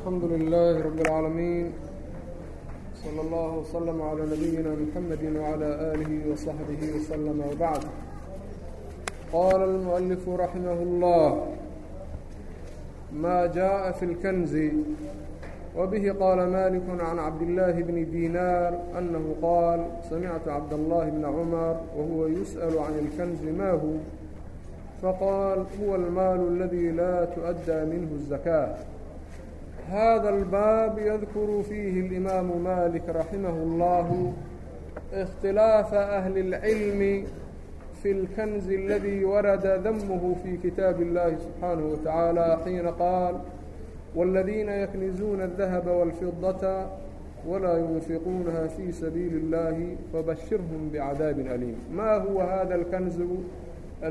الحمد لله رب العالمين صلى الله وسلم على نبينا محمد وعلى آله وصحبه وسلم وبعد قال المؤلف رحمه الله ما جاء في الكنز وبه قال مالك عن عبد الله بن دينار أنه قال سمعت عبد الله بن عمر وهو يسأل عن الكنز mا hو fqال هو المال الذي لا تؤدى منه الزكاة hada اlbaab yadkuru fiihi اlimaamu malik raximah اllahu اkhtilaafa ahli اlcilmi fi اlkanzi اladii warada damuhu fi kitaabi اllahi subxaanahu watacaala xiina qaal wاladiina yaknizuuna اdahaba wاlfidaةa wlaa yunfiquunaha fii sabiili اllahi fabashirhm bicadaabi aliim ma huwa hada اlkanzu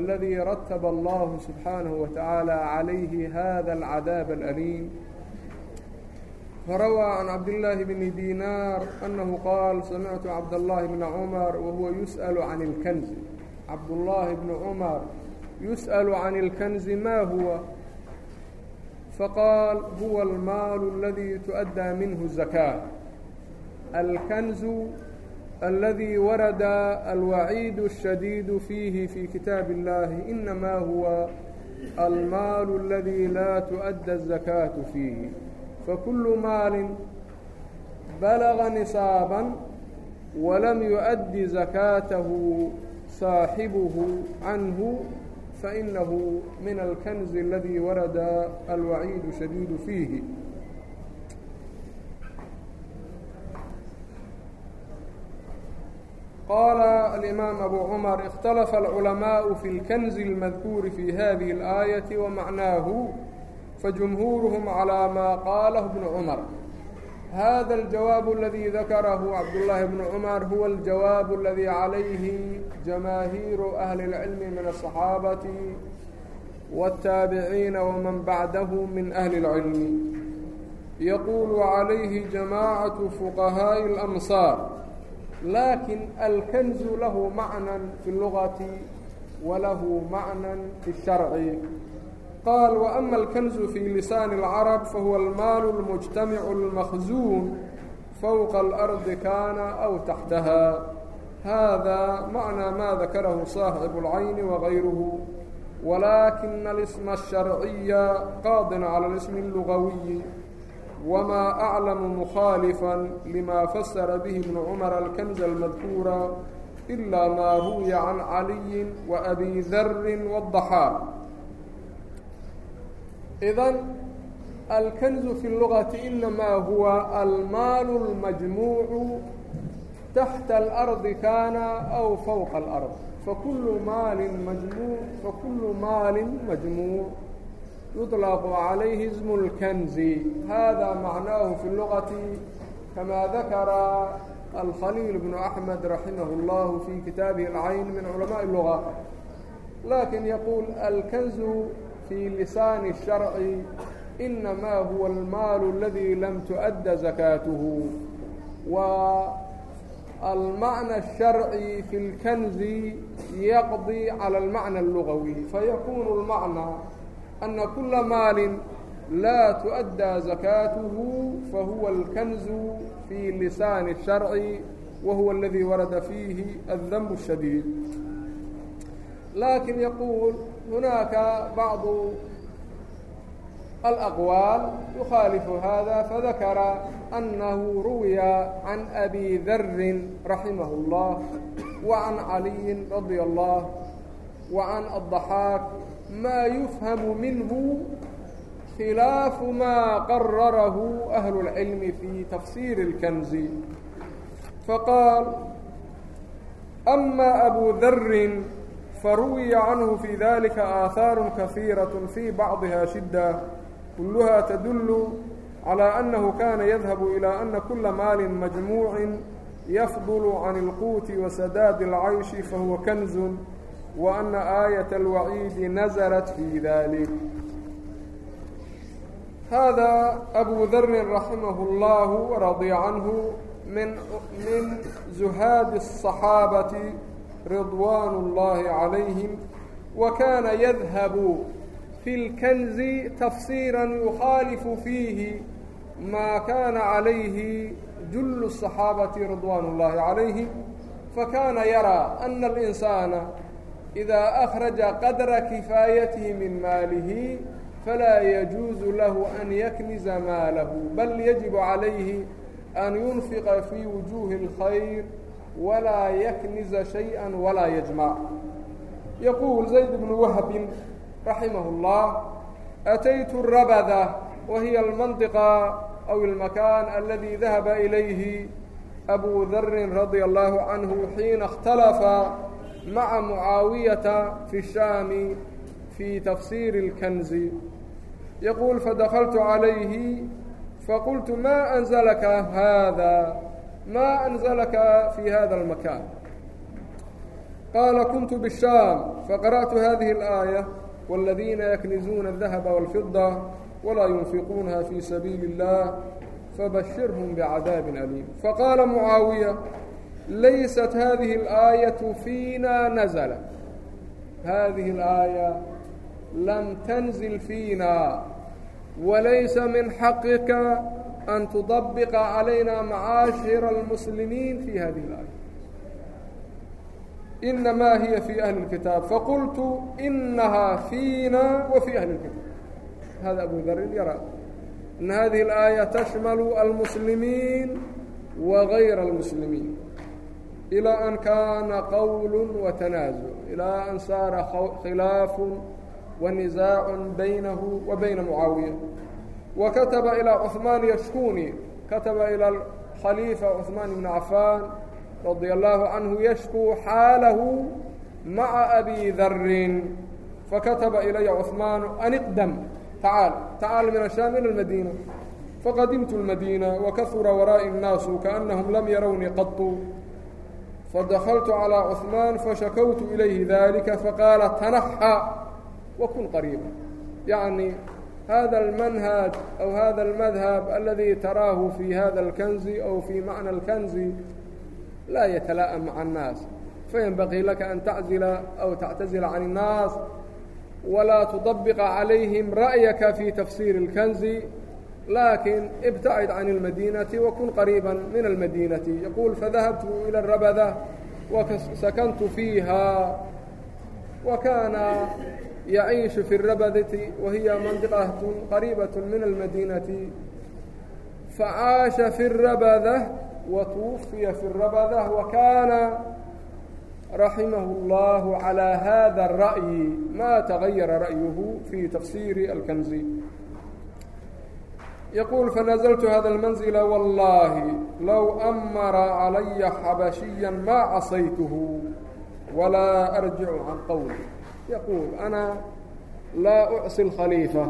aladii rataba allahu subxaanahu watacaala calayhi hada اlcadaab اlaliim فrawى عن cabd اللahi بن dيnاr أنه qاal samعtu cabd اللahi بن cmر وhuوa يsأل عan الkنز cabdاللahi بن cmر يsأل عan الkنز ma huوa faqاal huوa الmaal اladي تؤdى minh الزakاة الkنز اladي warada alwaعيid الشhadيd فيhi fي kitaabi الlahi إnma huوa almaal اladي la تؤdى الزakاة فيh fakulu maalin balaga nisaaban walam yu-addi zakaatahu saaxibuhu canhu fainahu min alkanzi aladii warada alwaciidu shadiidu fiihi qaala alimaam abu cumar ikhtalafa alculamaau fi اlkanzi اlmadkuuri fi hadihi اlaayati wa macnaahu فجمهورهم على ما قاله ابن عمر هذا الجواب الذي ذكره عبد الله بن عمر هو الجواب الذي عليه جماهير أهل العلم من الصحاaبة والتاaبعين ومن بعده من أهل العلم يقول عليه جماعة فقهاء الأمصار لكن الكنز له معنى في اللغة وله معنى في الشرع qaal waama alkanzu fii lisaani اlcarab fahuwa almaalu اlmujtamicu اlmakhzuun fowqa اlardi kaana aw taxtaha hada macnaa ma dakarahu saaxibu اlcayni wagayruhu walaakina alisma asharciya qaadin cala اlismi اllugawiyi wma aclamu mukhaalifan lima fasara bihi bnu cumar alkanza almadkuura ilaa maa ruwiya can caliyin waabi darin wاdaxaaq idan alkanzu fi اlugati inamaa huwa almaal اlmajmuucu taxta اlardi kana aw fawqa اlard fakulu maalin majmuuc fakulu maalin majmuuc yuطlaqu calayhi ismu اlkanzi hada macnaahu fi اlugati kama dakara alkhaliil bnu axmed raximah اllahu fi kitaabihi alcayn min culamaءi اluga lakin yaquul alkanzu fii lisaani الsharci inamaa huwa almaalu اladii lam tu'adda zakaatuhu waa almacna الsharci fi اlkanzi yaqdii calى اlmacna اllugawi fayakuunu اlmacnaa ana kula maalin laa tuؤaddaa zakaatuhu fahuwa اlkanzu fii lisaani الsharci wahuwa اladii warada fiihi aلdanb الshadiid lakin yaquul هناaka بعض الأقوال يخالف hذا فذكر أنه رويa عن أبي ذر رحمه الله وعن علي رضي الله وعن الضحاك ما يفهم منه khiلاaف ma qرره أهل العلم في تفsير الكنز فقال أما أبو ذر faruwiya canhu fii dalika aahaaru kahiiraة fii bacdiha shida kuluha tadulu calى annahu kana yadhabu ilى ana kula maalin majmuuci yafdulu can اlquuti wasadaadi اlcayshi fahuwa kanzun wa ana aayaة اlwaciidi naزlat fii dalik hada abu dri raximah اllah radيa canhu min zuhaadi الصaxaabati ridwaan اllahi calayhim wa kaana yadhabu fi اlkanzi tafsiira yukhaalifu fiihi ma kaana calayhi jul الصaxaabati ridwaan اllahi calayhim fakana yaraa ana اlinsaana ida akraja qadra kifaayatihi min maalihi falaa yajuuzu lahu an yakniza maalahu bal yajibu calayhi an yunfiqa fii wujuuhi اlkhayr walaa yakniza shaya walaa yajmac yaquul zayd bnu wahbin raximah اllah ataytu rabada wa hiya almandiqa aw almakan aladi dahaba ilayhi abu darin radia allahu canhu xiina اkhtalafa maca mucaawiyata fi shaami fi tafsiiri اlkanzi yaquul fadakaltu calayhi faqultu ma anzalaka hada ma أنزلka في hda المكان qال كنت بالشام فقرأت هذه الآية والذين يكنزون الذهب والفضة ولا ينفقونها في سبيل الله فبشرهم بعذاب أليم فقال معاوية ليست هذه الآية فينا نزلت هذه الآية لم تنزل فينا وليس من حقك an tuطabiqa calayna macaashira اlmuslimiin fi hadihi اlaaya inamaa hiya fi ahli اlkitaab faqultu inaha fiina wa fi ahli اlkitaab hada abu darin yaraa ana hadihi اlaaya tashmalu almuslimiin wa gayra اlmuslimiin ilaa an kaana qowl wa tanaazuc ilaa an saara khilaafu wa nisaac baynahu wa bayna mucaawiya وkتبa إلى cثمان يشhكوني kataba ilى الkخhليiفة cثمان بن عفاn رaضي الله عanه يشhكو xاaلh معa أbي ذر fakataba ilaya cثmaan an اqdم tacاaل tacاaل min الشhام ilى الmadينة faqadimtu الmadينة وkahura waraaئi الناaس kaأنahم lam yarownii qaطu fadakltu عalى cثmaan fashakowtu إilayhi ذلika faqaala تنحى وkun qريiبا yaعnي hada اlmanhaj aw hada اlmadhab aladi taraahu fi hada اlkanzi aw fi macna اlkanzi laa yatala'am maca الnaas faynbaqii laka an taczila aw tactazila can الnaas walaa tuطabiqa calayhim ra'yaka fi tafsiiri اlkanzi lakin ibtacid can اlmadinati wakun qariiba min اlmadinati yaquul fadahabtu ilى اrabada wasakantu fiiha wa kaana يعيش في الربذة وهي منطقة قريبة من المدينة فعاش في الربذة وتوفي في الربذة وكان رحمه الله على هذا الرأي ما تغير رأيه في تفسير الكنز يقول فنزلت هذا المنزل والله لو أمر علي حبشيا ما عصيته ولا أرجع عن قولي yaquul ana laa ucsi اkhaliifa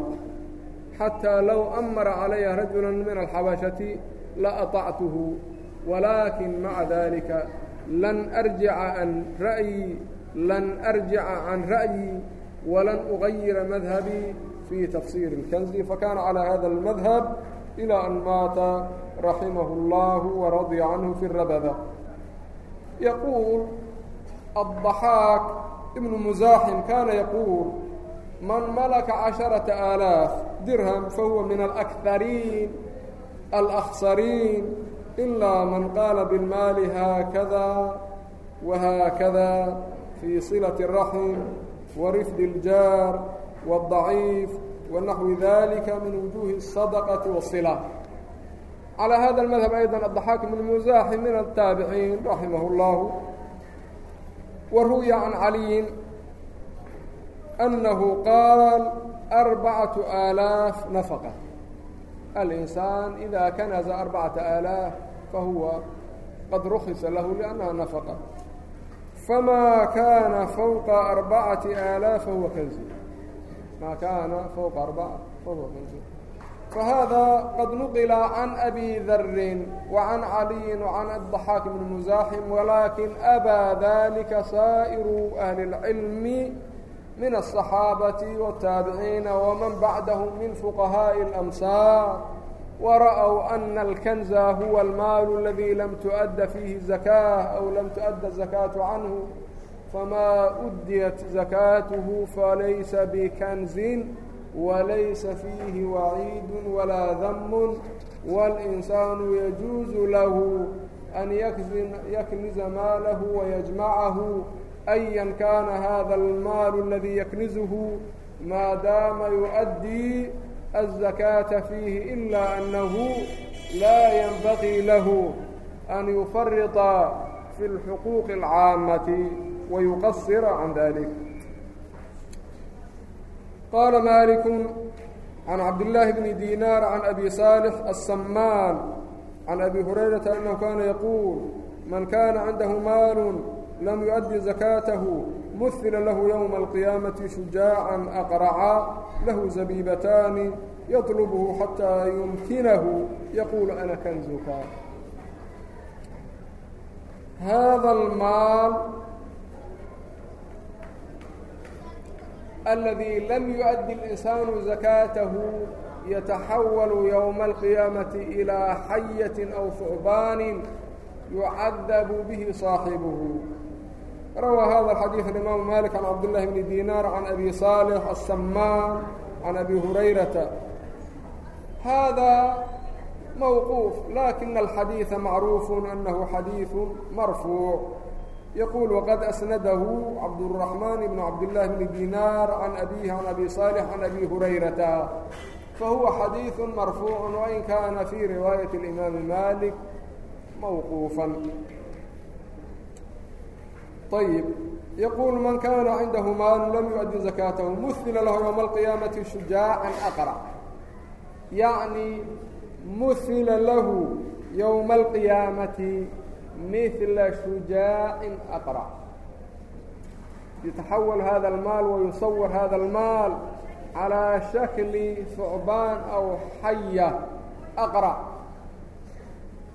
xatىa low amara calaya rajula min alxabashati laأطactuhu walaakin maca dalika lan arjica an ra'yii lan arjica can ra'yii walan ugayira madhabii fii tafsiiri اlkanzi fakaana calىa hada اlmadhab ilaa an maata raximahu اllahu waradya canhu fi rabada yaquul aلضaxaaq ibnu musaaxim kaana yaquul man malaka caشharaةa aalaaf dirham fahuwa min alakariin alakhsariin ilaa man qaala biاlmaali haakada wahaakada fii silaةi الraxm warifdi اljaar wالضaciif wanaxwi dalika min wujuuhi الsadaqaةi waالصila calىa hada اmadhab ayda aضaxaak ibn musaaxim min aلtaabiciin raximah اllah waruwiya can caliyin annahu qaal arbacatu aalaaf nafaqa alinsaan ida kanaza arbacata aalaaf fahuwa qad rukhisa lahu liannaha nafaqa famaa kaana fawqa arbacati aalaaf fahuwa kanzu maa kaana fawqa arbaa fahuwa kanzu فhذا qad نqلa عن أbي ذr وعن عaلي وعن الضحاaك بن مزاحم ولkن أbى ذلكa sائر أهل العلم من الصحاaبة والتاaبعيiن وmن بعdهم من فقهاء الأمsار ورأوا أن الكنز هو المال الذي لم تؤd فيه الزكاة أو لم تؤd الزكاة عنه فma أdيت زكاaته فلyس بكنز walaysa fiihi waciidu walaa damun walinsaanu yajuusu lahu an yakniza maalahu wayajmacahu ayan kana hada almaalu aladii yaknizuhu maadaama yuؤaddii الزakاةa fiihi ilaa أnnahu laa yanbagii lahu an yufarطa fi اlxuquuqi الcaamati wayuqasira can dalik qala malik can cabdillaahi bni dinaar can abi saalix aلsamaan can abi hurayrata annahu kana yaquul man kana cindahu maalu lam yuؤadi zakaatahu mhila lahu ywma alqiyaamati shujaacan aqraca lahu zabibataani yaطlubhu xataa yumkinahu yaquulu ana kanzuka hada maal اldي lm يؤdي الإنسان زakاaته yتxawل يوم القiyaaمaة إilىa xayaة أو ثعbاn يcadب bه صاaحibه rawى hada الxadيiث الإmam mالك عan cabd للh بن dيnاr عan أbي صالح السmاn عan أbي هurayرaةa hada mوquuف lakin الxadيiث macruف أنh xadيiث marفوع yquل وqad asnadahu cabdالرaحman بn cabdالlahi bn dinaar can abihi can abi صاlح can abi hurayrata fahuwa xadiiث marfuuع wain kana fi riwaayaة اimaam malik mawquufa ayb yquل man kana cindahu maal lam yuؤdi zakaath muhila lahu ywma اlqiyaamaةi shujaaعa aqrأ yaعni muhila lahu ywma اlqiyaamati mila shujaacin aqra yutaxawal hada almaal wayusawar hada almaal calىa shakli sucbaan aw xaya aqra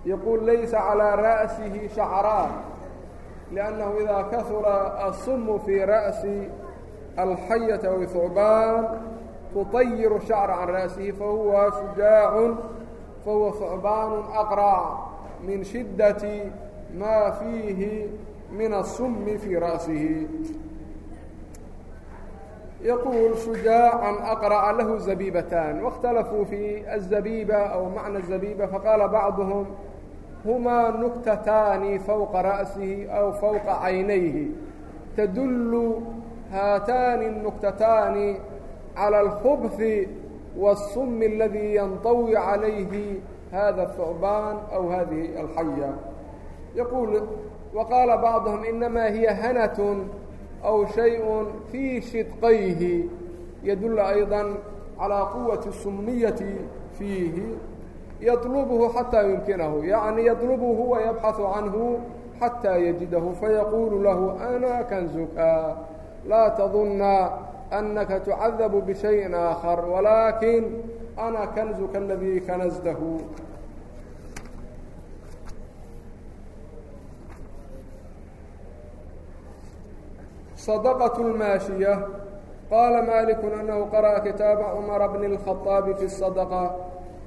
yaquul laysa calىa ra'sihi shacraan liannahu idaa kasura assumu fii ra'si alxayati aw sucbaan tutayiru shacra can ra'sihi fahuwa shujaacun fahuwa sucbaanu aqra min shiddati maa fiihi min الsumi fii ra'sihi yquل شujaaعa أqرأa lah زabيbatاn واkhtalafuu fي الزabيba أو maعnى الزabيba faqaala bacضهm hmaa nuktataani fوqa ra'sihi أw fوqa caynayhi tdul haataani الnuktataani calى اlkhubثi والsumi اladii yanطawi عalayhi hada الثعbaan أw hadihi الxaya yaquul waqaala bacduhum inamaa hiya hanatun aw shay-un fii shidqayhi yadullu aydan calaa quwati sumniyati fiihi yaطlubhu xataa yumkinahu yacni yaطlubhu wa yabxahu canhu xataa yajidahu fayaquulu lahu ana kanzuka laa tadunna anaka tucadabu bishayin aakhar walaakin ana kanzuka aladii kanaztahu صدقة الماشية قال مالك أنه قرأ كتاب عمر بن الخطاب في الصدقة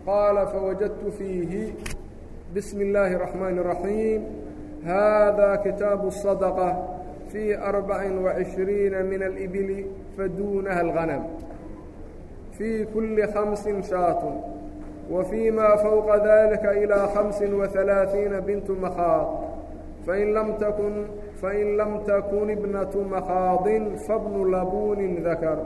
قال فوجدت فيه بسم الله الرحمن الرحيم هذا كتاب الصدقة في أربع وعشhريiن من الإبل فدونها الغنم في كل خمس شhاaط وفيما فوق ذلك إلى خمس وثلاثين بنت مخاط fain lam takun fain lam takun ibnatu makhaadin fabnu labuunin dakar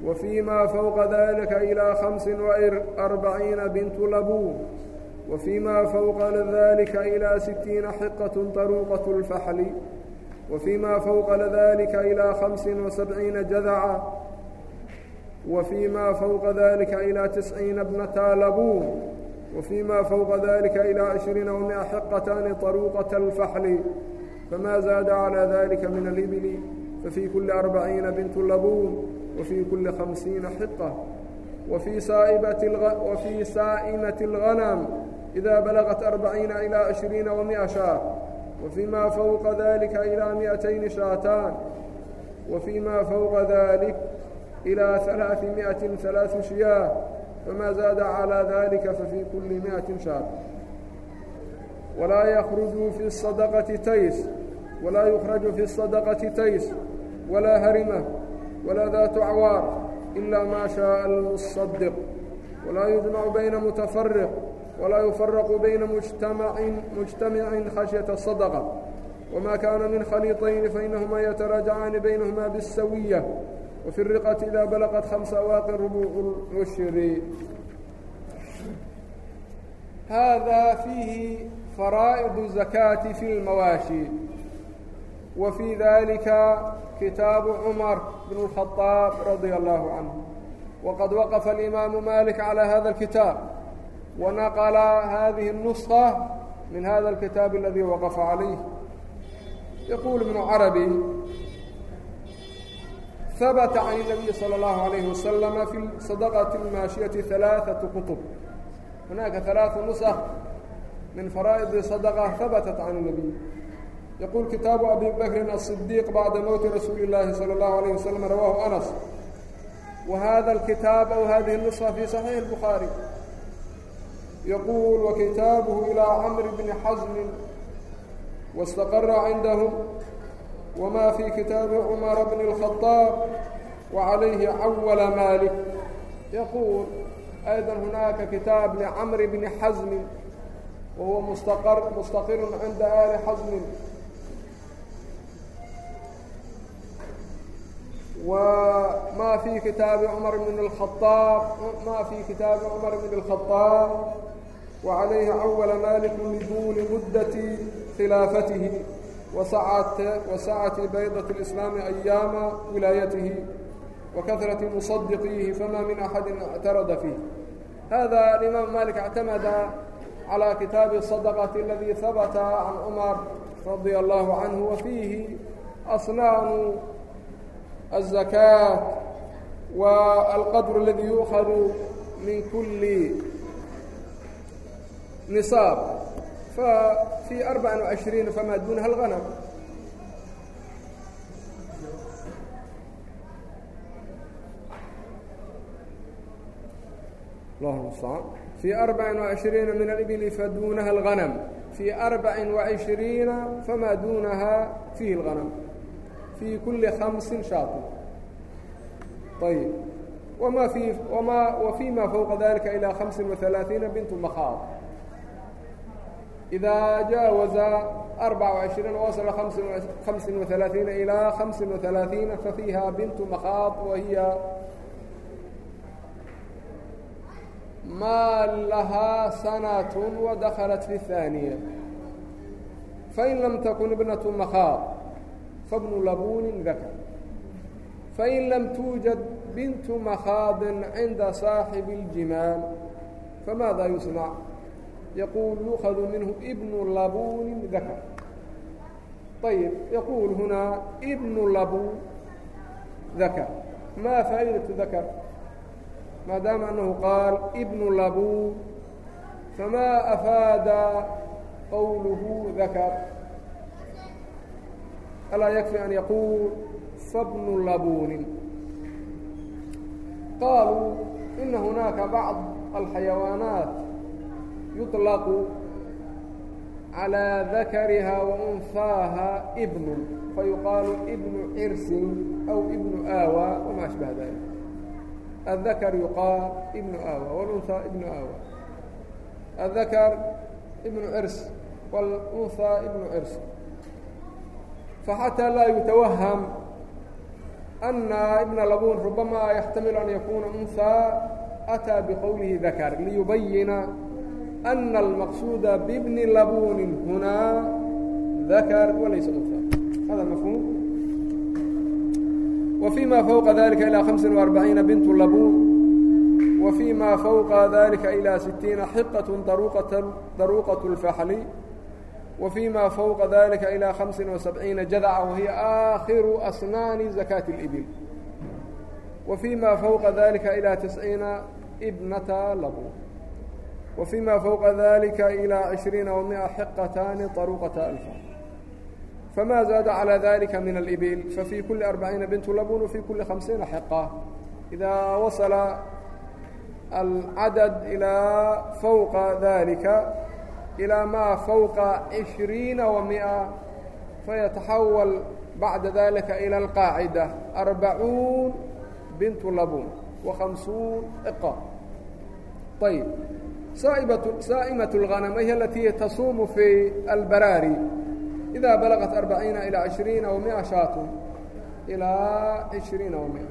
wa fii maa fowqa dalika ilaa hamsin وarbaciina bintu labuun wa fii maa fowqa dalika ilaa sitiina xiqaة طaruuqaة اlfaxli wa fii maa fowqa dalika ilaa hamsin وasabciina jadaca wa fii maa fowqa dalika ilaa tisciina bnata labuun وفيما فوق ذلك إلى عشرين ومئة حقتان طروقة الفحل فما زاد على ذلك من الإبل ففي كل أربعين بنت لبون وفي كل خمسين حقة وفي سائمة الغنم إذا بلغت أربعين إلى عشرين ومئة شhاة وفيما فوق ذلك إلى مئتين شاتان وفيما فوق ذلك إلى ثaلاث مئة ثaلاث شhياة فma زاad عlى ذلika fفي kuli مئة شhaaر وlaa يkرجu في الصدقة tays وlaa يkرج في الصدقة tays وlaa hrmة وlaa ذات عwاar إlا ma شhاء المصدق وlaa يجمع byna متفرق وlaa يفرق byna مجتمع خشية الصدقة وma kana min khليطayn faإnahma yتراجعaani بynهma بالسawية وفي الرقة إذا بلغت خمس أواق ربوع العشر هذا فيه فرائض الزكاة في المواشي وفي ذلك كتاب عمر بن الخطاب رضي الله عنه وقد وقف الإمام مالك على هذا الكتاب ونقل هذه النسخة من هذا الكتاب الذي وقف عليه يقول ابن عربي habata can اnabiyi salى اllahu alayhi wasalama fi sadaqati اlmaashiyati alaaثaةu kutub hunaaka alaaثu nusq min faraa'id sadqa habatat can اnabiy yaquul kitaabu abi bakrin aلصidiiq bacda mowti rasuuli اllahi salى اllahu alayh wasalam rawahu anas wa hada alkitaab aw hadihi اnusqa fi saxiixi اlbukhaari yaquul wakitaabuhu ilaa camr bni xasmin wاstaqara cindahum wma fii kitaabi cumara bn الkhaطaab wacalayhi cawala maalik yaquul ayda hunaaka kitaab licamri bni xasmin wa huwa mustaqiru cinda ali xasmin ma fi kitaabi cumar bn اlkhaaab ma fii kitaabi cumar bn الkhaطaab wacalayhi cawala maalik liduuni mudati khilaafatihi وsacة bayضة الإسلام أyaaمa wilaayatihi وkaraة مصdqiihi fma min أxadi اctarada فيه hada imaam malik اctamada عalى kitaabi الصدqة اladي habta عan cmar radي الlah عanه وfiihi أصnaamu الزakاة والqadr اladي yuؤkhad min kuli niصاab في aربع وعشhريiن فmا dونha الغنم في aربع وعشhريiن من الإبل فدونها الغنم في أربع وعشرين فما دونها فيه الغنم في كل خمس شhاط طيب وmا وفيma فوقa ذلكa إلى خمس وثلاثين بنت مخاض إda jaawaزa arbaca وعشhriin wasla hamsin وaلaaثiiن ilىa hamsin وaلaaثiiن fafiiha bint mkhaad wahiya ma lahaa sanaة وadaklat fi الثaaniية fain lam takun ibnaة mkhaad fabnu labuni dakr fain lam tuujad bint mkhaad cinda صaaxibi الjimaal famaada yusنc yquل يukhذ minhu bn labuni dakr ayb yquul hunaa bn labun dakr ma faa'idaة dakr maadaama أnahu qaal bn labun fama afaada qowlhu dakr alaa yakfi an yaquul fabnu labunin qaaluu ina hunaaka bacض alxayawaanaat yuطlaqu calىa dakariha waunhaaha bnun fayuqaalu ibnu cirsin aw ibnu aawaa wamaa ashbaha dalik aلdakr yuqaal ibnu aawaa wاlunhaa ibnu aawaa aلdakar ibnu cirs wاlunhaa ibnu cirs faxatىa laa yutawaham أna ibna labun rubama yaxtamilu an yakuna unhaa ataa bqowlihi dakar liyubayina أن المqصود ببن لbون هنaa ذkر وlayس hada mفهوم وفيma فوقa ذلكa إلى خمس وأربعيiن بنت لbون وفيma فوقa ذلكa إلى ستيiنa حقة daروqة الفحل وفيma فوقa ذلكa إلى خمس وسبعيiنa جdعة وهي آkخر أصناaن زكاة الإبل وفيma فوقa ذلكa إلى تسعيiنa بنة لbون وفيma فوقa ذلكa إلى عشhريiنa ومئة حقتان طرuqة ألف فmا زاaد عlى ذلكa miن الإبيل ففي كuلi أربعيiنa بنت لبون وفي كuلi خمسيiنa حقة إذا وصل العدد إلى فوقa ذلكa إلى mا فوقa عشhريiنa ومئة فيتحول بعda ذلكa إلى القاaعدة أربعون بنت لبون وخمسون عقة طيب saa'imaة الغanam hiy alatii tasuumu fii albaraari idaa balaqat arbaciina ilaa عishriina وamia shaatun ilaa عishriina وamia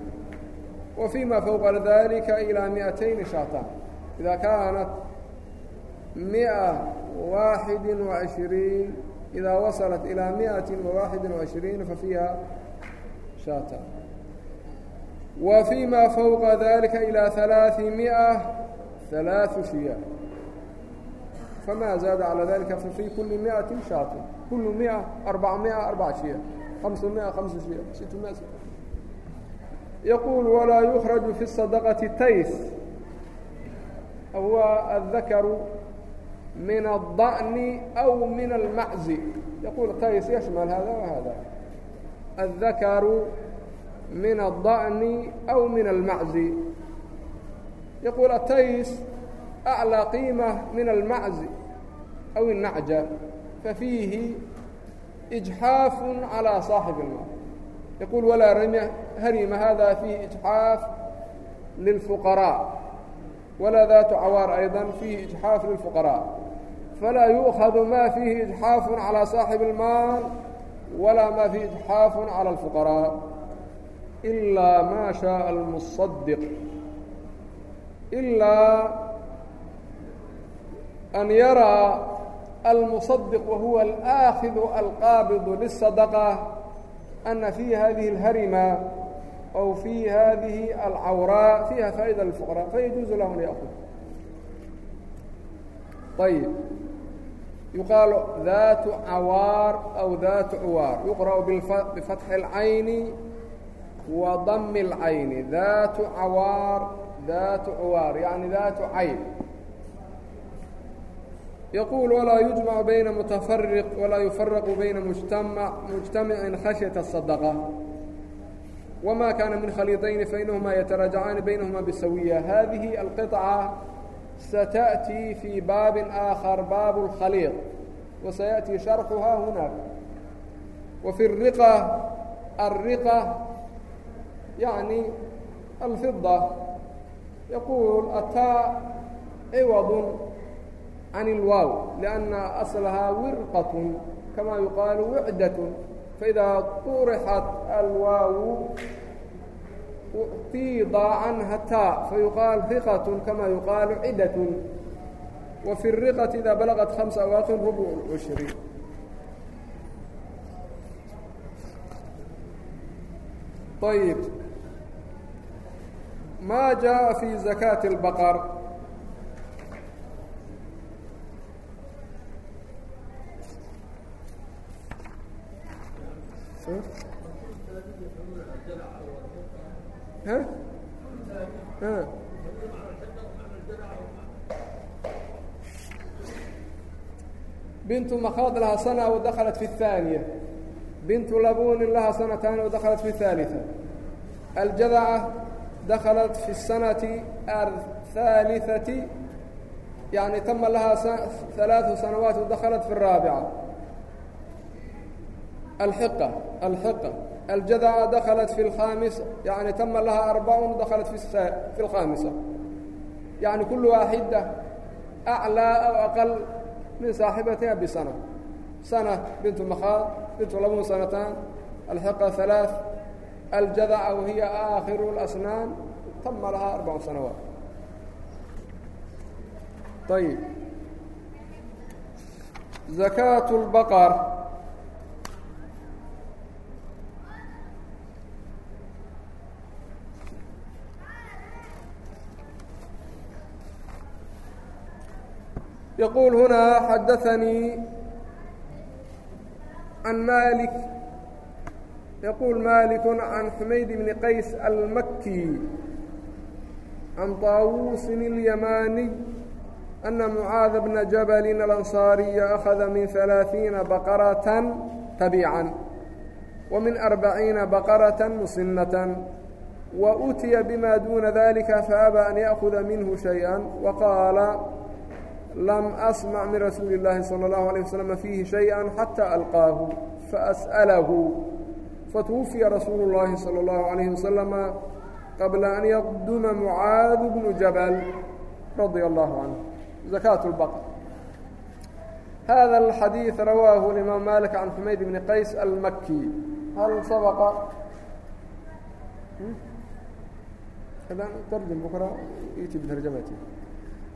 wa fiima fowqa dalika ilaa miatayni shaataan idaa kaanat miئa waaxidi وaعishriin idaa wasalat ilaa miati وawaaxidi وaعishriin fafiiha shaataan wa fiima fowqa dalika ilaa ثalaaثi ثaلaaثu shiyaa famaa zaada calى dalika fafii kuli miati shaati kulu mia arbaca mia arbaca shiya hamsu mia hamsu shiya situ mia yaquul walaa yukraju fi الsadaqati tays huwa aلdakaru min الdaأni aw min اlmaczi yaquul tays yashmal hada wa hada aلdakaru min الdaأni aw min اlmaczi يقول التيس أعلى قيمة من المعز أو النعجة ففيه إجحاف على صاحب المال يقول ولا رمية هرم هذا فيه إجحاف للفقراء ولا ذات عوار أيضا فيه إجحاف للفقراء فلا يؤخذ ما فيه إجحاف على صاحب المال ولا ما فيه إجحاف على الفقراء إلا ما شاء المصدق ilaa an yaraa almuصadiq wahuwa alaakidu alqaabidu liلsadaqة ana fi hadihi اlharima aw fi hadihi alcawraa fiiha faaida lfuqra fayajuuzu lahu an yaأkud ayb yuqaalu datu cawaar aw datu cuwaar yuqra'u bifatxi اlcayni wa dami اlcayni datu cawaar ذات عواar يعني ذات عyn يقول ولا يجمع بين متفرق ولا يفرق بين مجتمع مجتمع خشية الصدقة وما كان من خليطين فإنهما يتراجعان بينهما بسوية هذه القطعة ستأتي في باب آخر باب الخليط وسيأتي شرحها هناك وفي الرقة الرقة يعني الفضة yaquul ataa ciwadun can اlwaaw liأnna aslahaa wirqat kama yuqaalu wicdat faidaa urixat alwaawu uctiida canha ta fayuqaal riqat kama yuqaalu cidat وفي الرقة إذا بلغت خمس أواق ربع العشر طيب ma jaءa fi zakaati الbaqar bintu makhad lahaa sana wadakhalat fi الثaaniya bintu labunin lahaa sanatan wadakhalat fi الثaaliثa aljadaca daklat fi الsanaةi aلثaaliثaةi yani tama lahaa alaaثu sanawaat daklat fi الraabica alxiqa alxiqa aljadaca daklat fi اlkhaamisa yani tama lahaa arbacun daklat fi اlkhaamisa yani kul waaxida aclىa aw aqal min saaxibatia bisana sana bintu makhaad bintu labun sanataan alxiqa alaaث aljadaca wahiya aakhiru اlasnaam tama lahaa arbacu sanawaat ayib zakaat اlbaqar يقول هنا حدثني عن مالك yquل mالك عن حmayd بن qays الmkي عan طاawuس اليmاني أنa معاaذ بنa jبل الأنصاaريa أخذa min ثaلaaثيiنa بقرة تaبيعا ومiن أربعيiنa بقرة مسنة وأتيa بma dوna ذلكa فأbى أن يأخذa minه شhيئا وqاaل لم أسمع min رasuuل اللahi صلى الله عليه وسلم فيهi شhيئا حتى ألقاaه فأسأله fatwufiya rasuulu اllaahi salى اllahu عalayhi wasalama qabla an yaqduma mucaad bnu jabal radia allahu canhu zakaat اlbaqr hada alxadiid rawaahu imaam malik can xumayd bni qays almaki hal sabaqa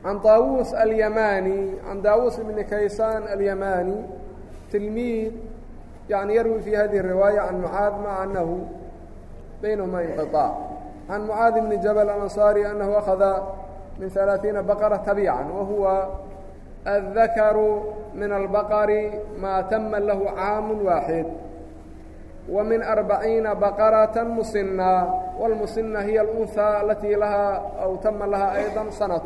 can طaawuus alyamani can daawuus bni kaysaan alyamani yani yarwi fi hadihi riwaaya can mucaad maca anahu baynahuma inqiaac can mucaadi bni jabal alansaari anahu akhada min ثalaaثiina baqara tabiican wahuwa aلdakaru min albaqari maa tama lahu caamu waaxid wa min arbaciina baqarata musina wاlmusina hiya اlunhى alatii lahaa aw tama lahaa ayda sanat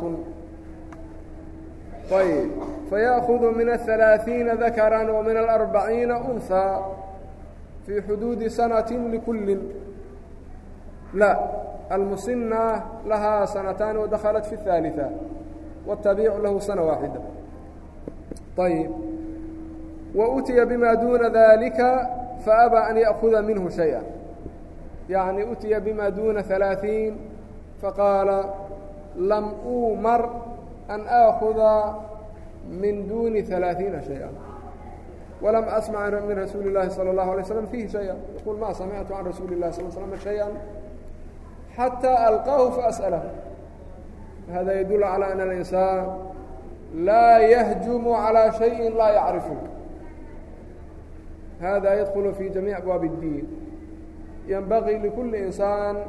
ayb fayaأkudu min aلثalaaثiina dakran wa min alarbaciina unhaa fii xuduudi sanatin likullin la almusina lahaa sanataani wadakhalat fi الثaaliثa wاtabiicu lahu sana waaxida ayb wa utiya bima duuna dalika faaba an yaأkuda minhu shayئa yaعni utiya bima duuna ثalaaثiin faqaala lam uumar an aakhuda min duuni ثaلaaثiina شhayئa walam asmac min rasuuli الlahi salى الlahu عalيه sسلم فihi شhayئa yquul ma samictu can rasuuli الlahi sal slm شhayئa xatى alqaahu faأsأlah hada yadul calى an الإnsaan laa yahjum عalى شhayءi laa yacrifu hada yadkulu fi jamiiع abwaab الdiin ynbagii likuli insaan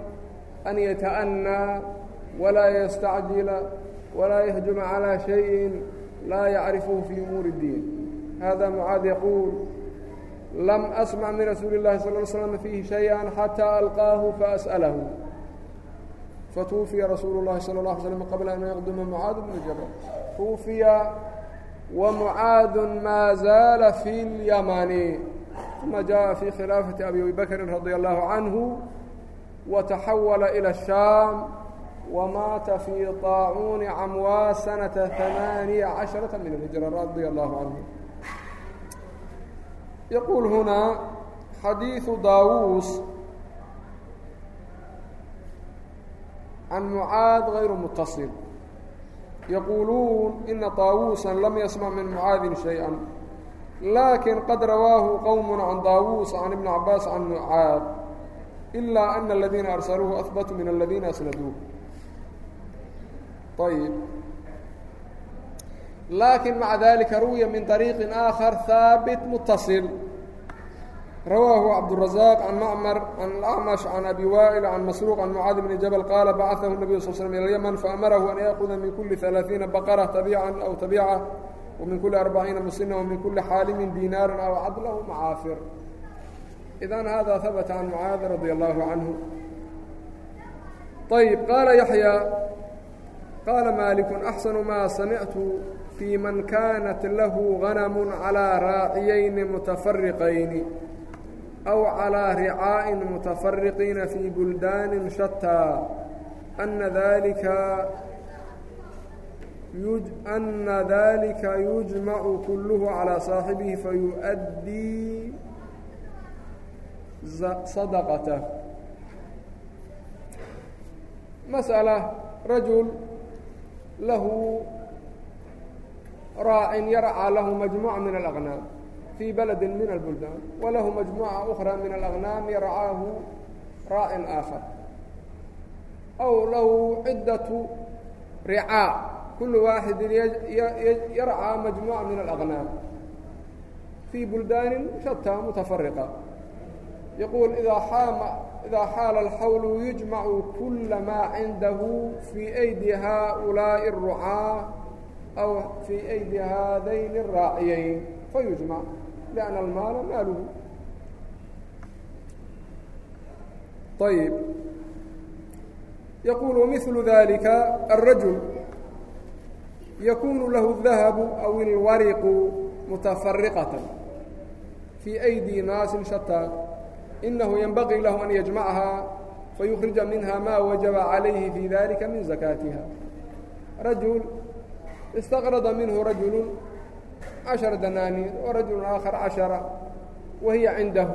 an yataأnى walaa ystacjila walaa yahjuma calىa شhayin laa yacrifuhu fii umuuri الdiin hada mucaad yaquul lam asmac min rasuuli اllahi sal ا slm fiihi شhayئa xatىa alqaahu faasأlahu fatuufiya rasuulu اllahi salى اله alي slm qabla an yaqduma mucaad bnu jabal tuufiya wmucaad maa zaala fi اlyamani uma jaءa fi khilaafati abi bakri radi allahu canhu wataxawala ilى الsham wamaata fii طaacuuni camwaa sanata ثamaaniya caشharaةa min الhijra radia allahu canhu yaquul hunaa xadiiثu daawuus can mucaad غayru mutaصil yaquuluun ina طaawuusa lam yasmc min mucaadin شhayئa lakin qad rawaahu qowm can daawuus can ibn cabaas can mucaad ilaa ana aladiina arsaluuhu ahbatuu min aladiina asnaduuh ayb lakin maعa dalika ruwiya min طariiqi آakar haabit muttaصil rawaahu cabdالرaزاq can mmr can اأcmaشh can abi waa'il can masruuq can mucaadi bni jabل qaala bacثahu الnabiyu sl slm ilى اlyman faamarahu an yaأkuda min kuli ثaلaaثiina baqrة طabiican aw طabiica وmin kuli arbaciina musina وmin kuli xaalimin dinaara aw cadlahu macaafir idan hada habata can mucaadi radي اllahu canhu ayb qaala yaحyى qaala maaliku axsanu maa samictu fii man kaanat lahu ganamun calaa raaciyayni mutafariqayni aw calىa ricaa'in mutafariqiina fii buldaanin shataa ana dalika ana dalika yujmacu kulluhu calىa saaxibihi fayuؤaddii sadaqatah masأala rajul lahu raacin yarcى lahu majmuuca min اlأqnaam fii baladi min اlbuldaan walahu majmuuca أkhra min اlأqnaam yarcaahu raacin aakhar aw lahu cidaةu ricaa kulu waaxidin yarcىa majmuuca min اlأqnaam fii buldaani shataa mutafariqa yaquul idaa xaama إdaa xaala alxawlu yujmacu kula maa cindahu fii aydi haaulaaءi الrucaa aw fii aydi haadayni الraaciyayn fayujmac liأna almaala maaluhu ayb yaqulu miثlu dalika الrajul yakunu lahu الdahabu aw اlwariqu mutafariqaةa fii aydi naasin shataa inahu ynbaqii lahu an yajmacahaa fayukrija minha ma wajaba calayhi fii dalika min zakaatiha rajul istaqrada minhu rajulu cashara danaaniir wa rajulu aakhar cashara wa hiya cindahu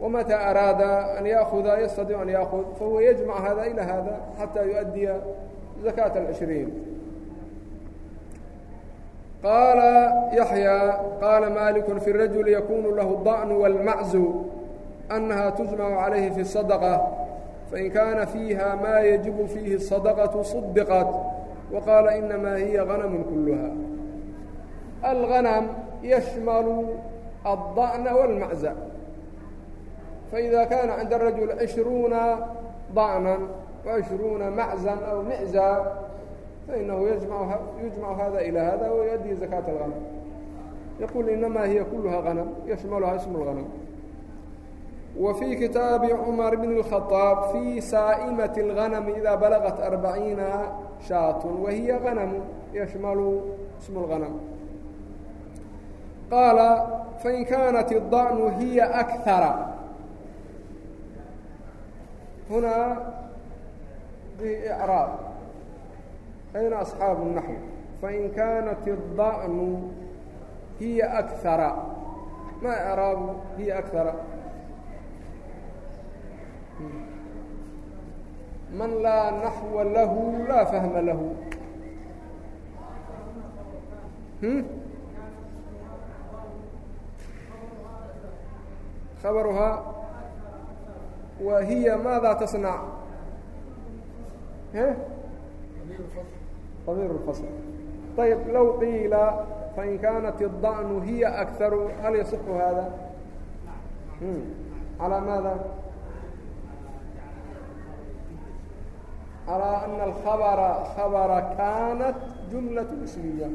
wmatى araada an yaأhuda ystadic an yaأhud fahuwa yجmع hada ilى hada xatى yuؤdiya زakaaة العشhriin qaala yaحyى qaala malik fi الrajul yakunu lahu الضaأn wاlmaczu أنها تجمع عليه في الصدقة فإن كان فيها ما يجب فيه الصدقة صدقت وقال إنما هي غنم كلها الغنم يشمل الضأن والمعزى فإذا كان عند الرجل عشرون ضعنا وعشرون معزا أو معزا فإنه يجمع, يجمع هذا إلى هذا ويؤدي زكاة الغنم يقول إنما هي كلها غنم يشملها اسم الغنم wfي kitaabi cmar bn الkhaطaab fii saa'imaةi الغanmi idaa balaqat arbaciina shaat wahiya غanm yashmalu sm اlغanm qaala fain kaanat الda'nu hiya أkhara hunaa bicraab ayna aصxaabu الnaxو fain kaanat الda'nu hiya أkhara ma craabu hiya أkhara man laa naxwa lahu laa fahma lahu abaruhaa wa hiya maada taصnac ضمير الفصل طيب لو قيل فإن كانت الضأن هي أكثر هل يصح هذا على ماذا calىa ana alkhabara khabara kaanat jumlaة ismiya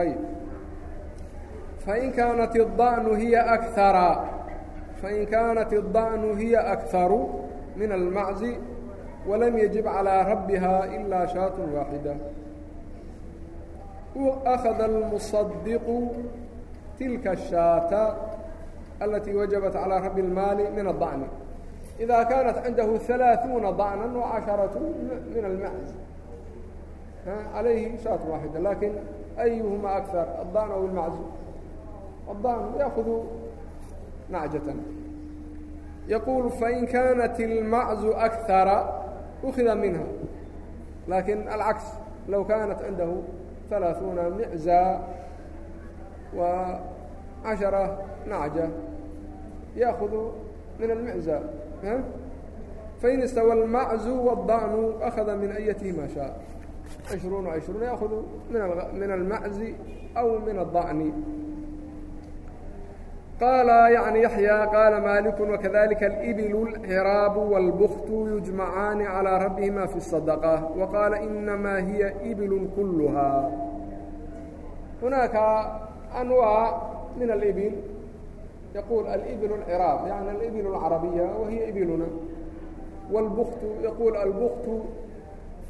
ayb fain kaanat الda'nu hiya akara fain kaanat الda'nu hiya akharu min almaczi walam yajib calىa rabbiha ilaa shaat waaxida أkhada اlmuصadiqu tilka الshaata alatii wajabat calىa rabi اlmaali min aلda'ni إذا كانت عنده ثلاثون ضعنا وcaشhaرaة من المعز عليه شhaaة واحدة لكن أيهما أكثر الضaن أو المعز الضaن يأخذ نعجة يقول فإن كانت المعز أكثر أخذ منها لكن العكس لو كانت عنده ثلاثون معزا وcaشhaرة نعجة يأخذ من المعزا fain istawa اlmaczuu wاdanu akhada min ayatihi maa shaء cishruuna cishruuna yaأhudu min almaczi aw min الda'ni qaala yعni yaxya qaala maaliku wakadalika اlbilu اlciraabu wاlbuktu yujmacaani calىa rabbihima fi الsadaqة waqaala inamaa hiya bilu kuluhaa hunaaka anwa min اlbil يقول الإبل العراق يعني الإبل العربية وهي إبلنا والبخت يقول البخت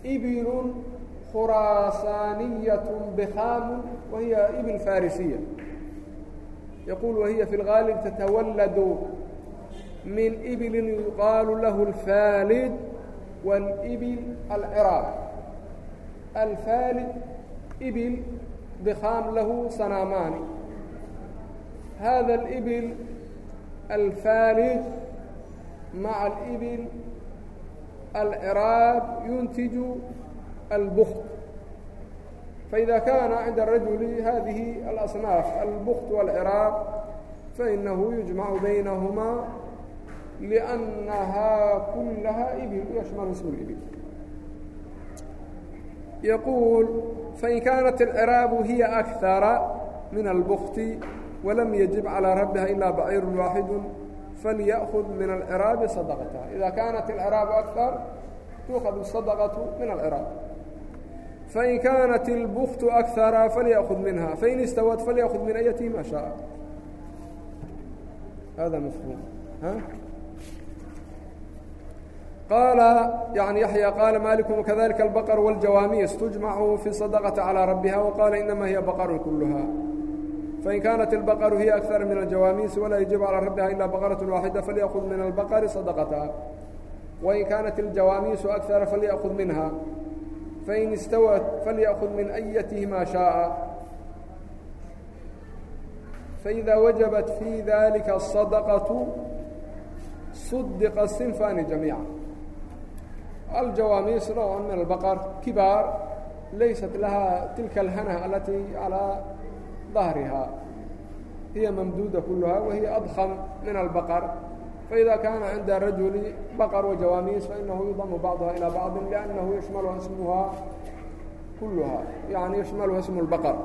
إبل خراسانية بخام وهي إبل فارسية يقول وهي في الغالب تتولد من إبل يقال له الفالد والإبل العراق الفالد إبل ضخام له صنامان hada اlbil alfaaliq maca اlbil alciraab yuntiju albkt faida kaana cinda rajuli hadihi alasnaaf albkt wاlciraab fainahu yujmacu baynahumaa lأnnahaa kulaha bil yashmalu ismu اbil yaquul fain kaanat alciraabu hiya akara min albkti walam yajib calىa rabbiha ilaa baciiru waaxidu falya'kud min alciraabi sadaqataha ida kaanat alciraabu akar tuukhadu sadaqatu min alciraab fain kaanat ilbuktu akara falyakud minha fain istawad falyakud min ayatihi ma shaaa hada mafhuum qaala yani yaxya qaala maliku wakadalika albaqr wاljawaamiis tujmacu fi sadaqati calىa rabbiha waqaala inama hiya baqarun kuluha fain kaanat albaqaru hiya akara min aljawaamiisi walaa yajibu calaa rabbiha ilaa baqaraة waaxida falyأkud min albaqari sadaqataha wain kaanat aljawaamiisu akara falyأkud minha fain istawat falyأkud min ayatihi maa shaءa faإida wajabat fii dalika الsadaqaةu sudiqa sinfani jamiica aljawaamiis nowca min albaqar kibaar laysat lahaa tilka alhanة alatii calaa ظهرها هي ممدودة كلها وهي أضخم من البقر فإذا كان عند الرجل بقر وجواميس فإنه يضم بعضها إلى بعض لأنه يشملها اسمها كلها يعني يشملها اسم البقر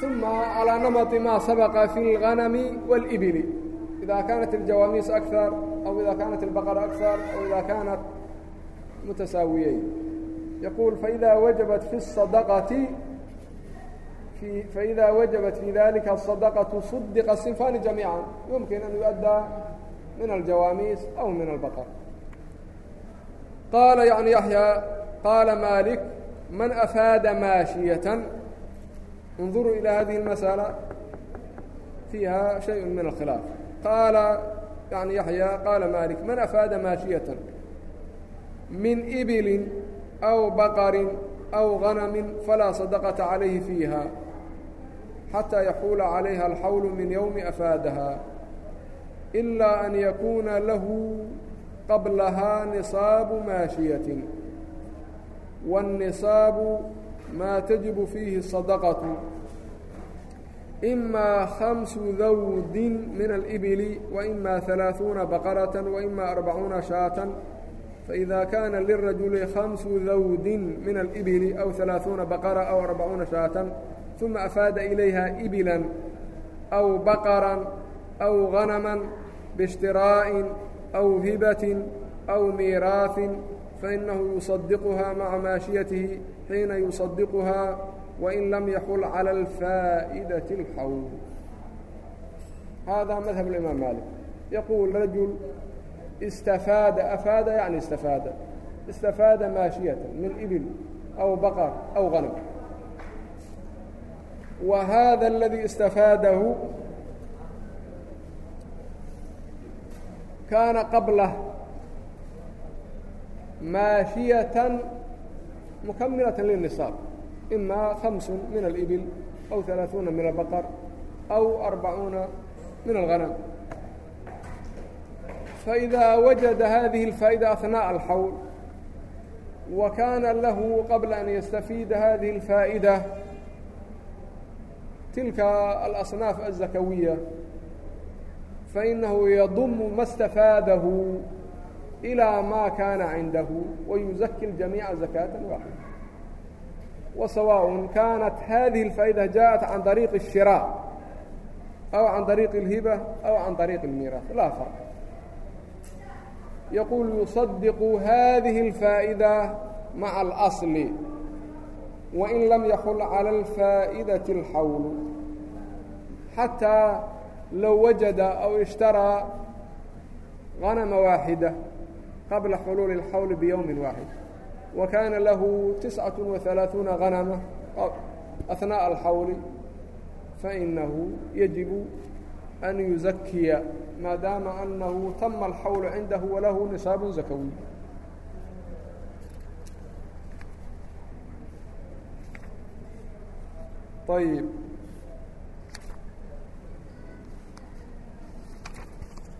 ثم على نمط ما سبق في الغنم والإبل إذا كانت الجواميس أكثر أو إذا كانت البقر أكثر أو إذا كانت متساويين يقول فإذا وجبت في الصدقة فإdا وجبت في ذلكa الصدقة صدق الصنفان جميعا يمkن أن يؤdى من الجواميس أو من البقر قال عن يحيى قال مالك من أفاad ماشية انظروا إلى هذه المسألة فيها شيء من الخلاف قال يعني يحيى قال مالك من أفاad ماشية من إبل أو بقر أو غنم فلا صدقة عليه فيها xatىa yaxuula calayha alxawlu min yowmi afaadahaa ilaa an yakuuna lahu qablahaa nisaabu maashiyatin waاnnisaabu maa tajibu fiihi sadaqatu imaa hamsu dawdin min alibili waimaa halaaثuuna baqarata waimaa arbacuuna shaatan faإida kaana lirajuli khamsu dawdin min alibili aw halaaثuuna baqara aw arbacuuna shaatan ثuma afaada ilayha ibila aw baqran aw hanama bاshtiraaءi aw hibati aw miiraaثi fainahu yusadiquha maca maashiyatihi xiina yusadiquhaa wain lam yaxul calى اlfaa'idati اlxawl hada madhab imaam maalik yaquul rajul istafaada afaada yani istafaada istafaada maashiyata min ibil aw baqar aw hanam wa hada اladii اstafaadahu kaana qablah maahiyatan mukaminata lلniصaab ima خamس min اlbil aw ثaلaaثuuna min اlbaqr aw arbacuuna min اlغanam فإda wajada hadihi الfaaئida aثnaaءa اlxawl wa kaana lahu qabla an yastafiida hadihi الfaaئida tilka alasnaaf aلzakawiya fainahu yadumu ma اstafaadahu ilى ma kana cindahu wayuzaki اljamiica zakaata waaxida wasawaء kanat hadihi اfaa'ida jaءat can طariiqi الshirا aw can طariiqi اlhiba aw can طariiqi اlmiiraas laa farq yaquul yuصadiqu hadihi اlfaa'ida maca اlaصl wain lam yakul cala alfaa'idati اlxawlu xataa low wajada aw ishtaraa ganama waaxida qabla xuluuli اlxawli biyowmi waaxid wa kaana lahu tiscaة وaثalaaثuuna ganama ahnaaءa alxawli fainahu yajibu an yuzakiya maadaama anahu tama alxawlu cindahu walahu nisaabu zakawiy ayib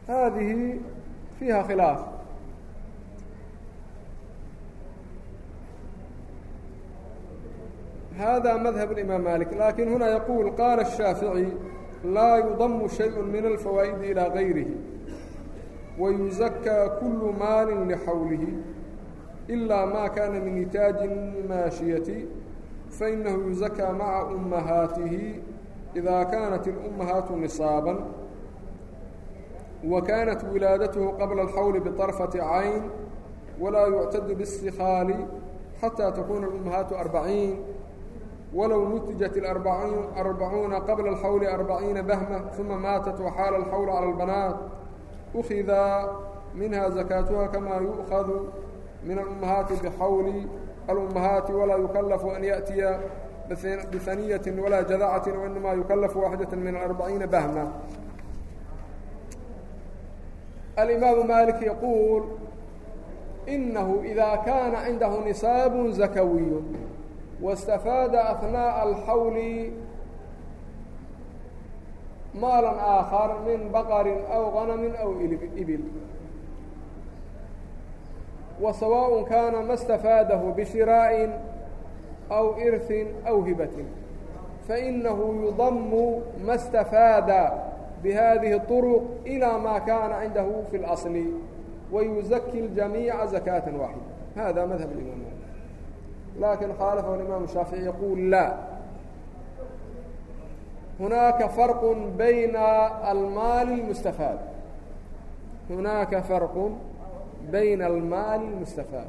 haadihi fiiha khilaaf hada madhab imam malik lakin huna yaqul qala الshaafiعي laa yudamu shayء min alfawaa'idi ilى غayrihi wayuزakى kulu maalin lxawlihi إilaa ma kana min nitaaji maashiyati fainahu yuzakaa maca ummahaatihi idaa kaanat اlummahaatu nisaaban wa kaanat wilaadatuhu qabla اlxawli biطarfati cayn walaa yuctadu biاstikhaali xataa takuuna اlummahaatu arbaciin walow nutijat arbacuuna qabla اlxawli arbaciina bahma uma maatat waxaala اlxawlu cala اlbanaat ukida minha zakaatuha kamaa yu'khadu min alummahaati bxawli الأمهاaت ولا يكلف أن يأتiيa بثنية ولا جذعة وإنما يكلف واحدة من أربعيiن بهمة الإمام مالك يقول إنه إذا كان عنده نصاaب زكوي واستفاaد أثناء الحول ماaلا آخر من بقر أو غنم أو إبل وسواء كان ما استفاده بشراء أو إرث أو هبة فإنه يضم ما استفاد بهذه الطرق إلى ما كان عنده في الأصل ويزكي الجميع زكاة واحدة هذا مذهب الإمام مالك لكن خالفه الإمام الشافعي يقول لا هناك فرق بين المال المستفاد هناك فرق bayna almaali اlmustafaad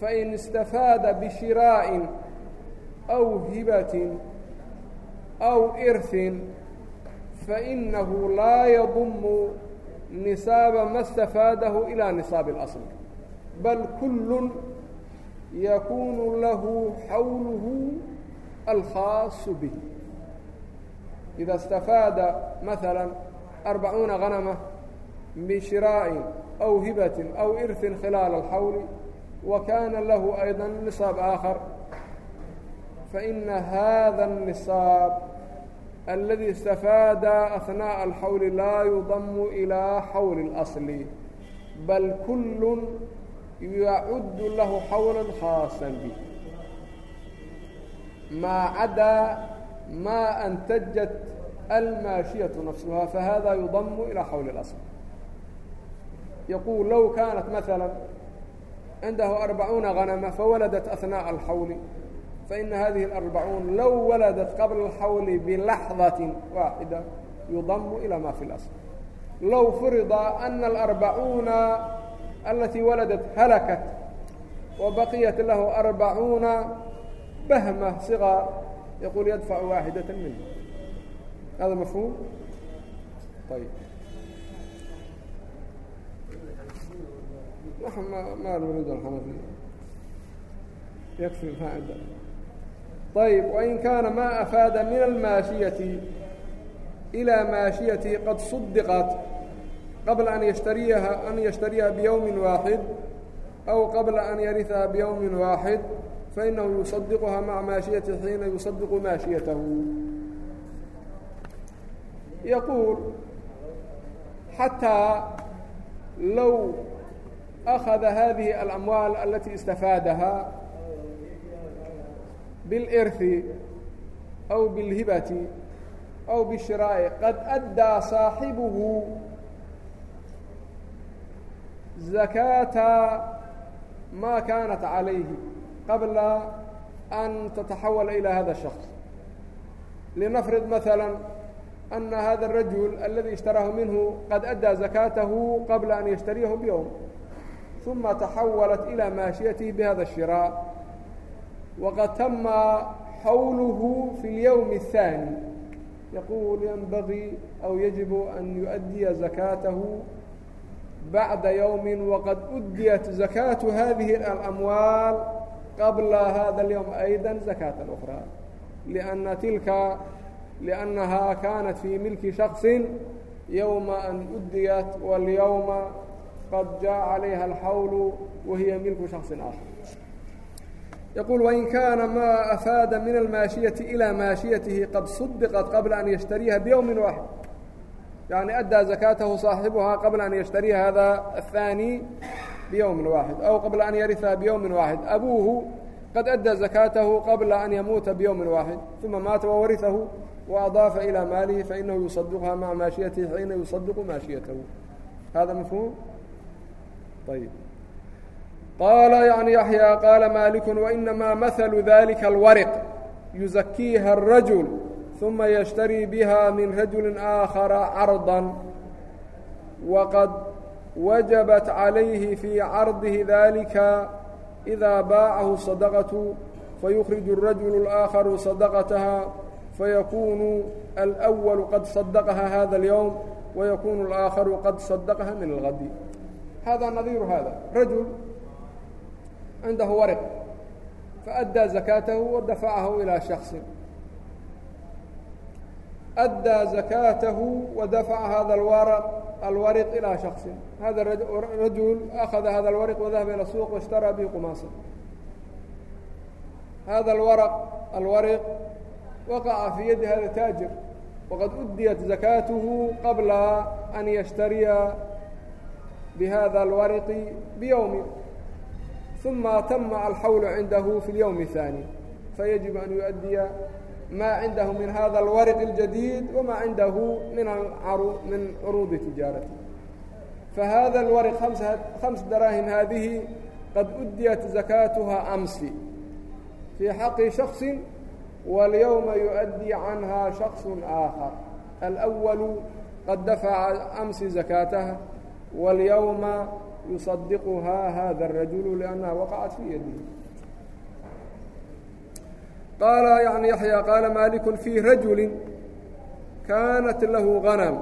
fain istafaada bishiraa'in aw hibatin aw irhin fainahu laa yadumu nisaaba ma stafaadahu ilaa nisaabi اlasl bal kull yakuunu lahu xawluhu alkhaasu bih ida اstafaada maala arbacuuna ganama bishiraa'in أو hiبة أو إrث khilاaل الحول وكاna lahu أيضا نصاaب آخر فإن hذا النصاaب الذي استفاadا أثناء الحول lا يضم إلى حول الأصل بل كل يعd له حولا خاaصا به mا عadى mا أنتجت الماشية نفسها فhذا يضم إلى حول الأصل yquل low kaanat mثalا cindahu arbacuuna غanma fawaladat أثnaaءa الxawli faina hadihi الarbacuun low waladat qabla الxawli bilaxظaةi waaxida yudamu ilى ma fi اlأصl low furida أna الأrbacuuna alatii waladat halakat wabaqiyat lahu arbacuuna bahma صiغaa yaquul yadfac waaxidaة minha hada mafhuum ayb طيب وإن كان ما أفاد من الماشية إلى ماشيته قد صدقت قبل أن يشتريها أن يشتريها بيوم واحد أو قبل أن يرثها بيوم واحد فإنه يصدقها مع ماشيته حين يصدق ماشيته يقول حتى لو أخذ هذه الأموال التي استفادها بالإرث أو بالهبة أو بالشراء قد أدى صاحبه زكاة ما كانت عليه قبل أن تتحول إلى هذا الشخص لنفرض مثلا أن هذا الرجل الذي اشتراه منه قد أدى زكاته قبل أن يشتريه بيوم ثuma تaxawalat ilى maashiyatihi bhada الshirا waqad tama xawluhu fi اlyowم الثaanي yaqul ynbagii aw yajibu an yuؤadiya zakaatahu bacda yowm waqad udiyat zakaatu hadihi اlamwaal qabla hada اlyowm ayda zakaة أkrى lأna tilka lأnnaha kanat fii milki shaخصi yowma an udiyat wاlyowma qad jaءa عalayha اlxawlu wahiya milku shaksi aakhar yaquul wain kaana maa afaada min almaashiyati ilaa maashiyatihi qad sudiqat qabla an yashtariiha biyowmi waaxid yani addaa zakaatahu saaxibuhaa qabla an yashtariya hada aلthaani biyowmi waaxid aw qabla an yariha biyowmi waaxid abuuhu qad addaa zakaatahu qabla an yamuuta biyowmi waaxid uma maata wawarihahu وأضاaف إلى maaلhi فإنhu يصدقha mعa maaشhiyatihi حيina يصدق maaشhiyatahu hada mفهوم ayb qaala yعni yaحyىa qaala maliku wainamaa mahalu dalika اlwarq yuزakiiha الrajul ثuma yashtarii biha min rajuli آakhara carضa waqad wajabat عalayhi fii cardihi dalika إida baacahu صadaqaة fayukriju الrajulu الآakharu صadaqataha fayakunu alأwalu qad صadaqaha hada اlyowm wayakunu اlآakharu qad صadaqaha min اlgadi hada nadiru hada rajul cindahu warq faأddىa zakaatahu wadafacahu ilىa shaksi أddىa zakaatahu wadafaca hada اwarq alwarq ilىa shaksi hada rajul akhada hada اlwarq wadahaba ilى suuq washtaraa bihi qumaasa hada اlwarq alwarq waqaca fi yadi hada taajir waqad udiyat zakaath qabla an yashtariya bhada اlwarqi byowmi uma atama alxawlu cindahu fi اlyowm الثaanي fayajibu an yuؤdiya ma cindahu min hada اlwarq اljadيid wama cindahu min min curuudi tijaarati fahada اlwarq hams darahim haadihi qad udiyat zakatuha amsi fii xaqi shaksi walyowma yuؤdي canha shakص آakhar alأwalu qad dafaca amsi zakaataha واlyومa يuصadiquhaa hada الrajul لأnnaha waqacat fii yadihi qaala yعni yaحyى qaala maliku fii rajuli kaanat lahu غanam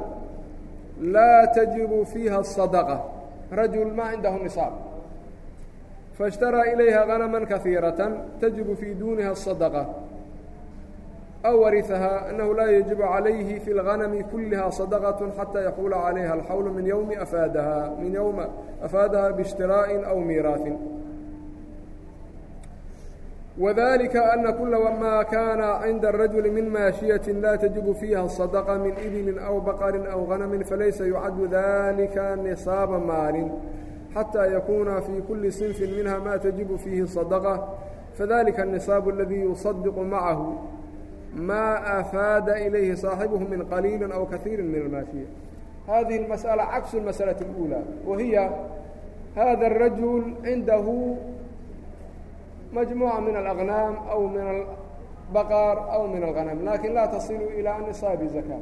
laa tajibu fiiha الصadqة rajul ma cindahu niصaab faاshtarىa ilayha غanma kaثiiraة tajibu fii duniha الصadqة aw warihahaa annahu laa yajibu calayhi fi lganami kulliha sadaqat xataa yaquula calayha alxawlu min yowmi afaadahaa min yowma afaadahaa bishtiraaءin aw miiraahin wadalika ana kula maa kaana cinda arajuli min maashiyaةi laa tajibu fiiha صadaqa min ibili aw baqrin aw ganami falaysa yucadu dalika nisaaba maalin xataa yakuuna fii kuli sinfi minha ma tajibu fiihi صadaqa fadalika الniصaabu اladii yusadiqu macahu maa afaada ilayhi saaxibuhu min qaliili aw kaiiri min almaashiya hadihi اmasأala caksu masأlaة اlأulى wahiya hada الrajul cindahu majmuuca min alأqnaam aw min albaqaar aw min alqanam lakin laa tasilu ilaa nisaabi zaka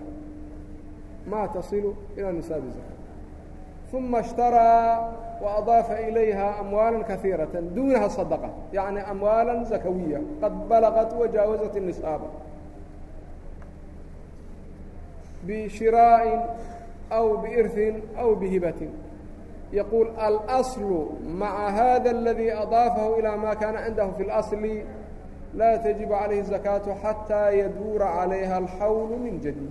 ma tasilu ilaa nisaabi zaka uma اshtaraa وadaafa ilayha amwaala kaiiraة dunaha صadqa yaعni amwaala zakawiya qad balaqat wajaawazat الnisaaba bishiraa'in aw biirhin aw bihibatin yaquul alأصlu maca hada اladii adaafahu ilaa ma kaana cindahu fi اlأصli laa tajibu calayhi الzakaatu xataa yaduura calayha alxawlu min jadيid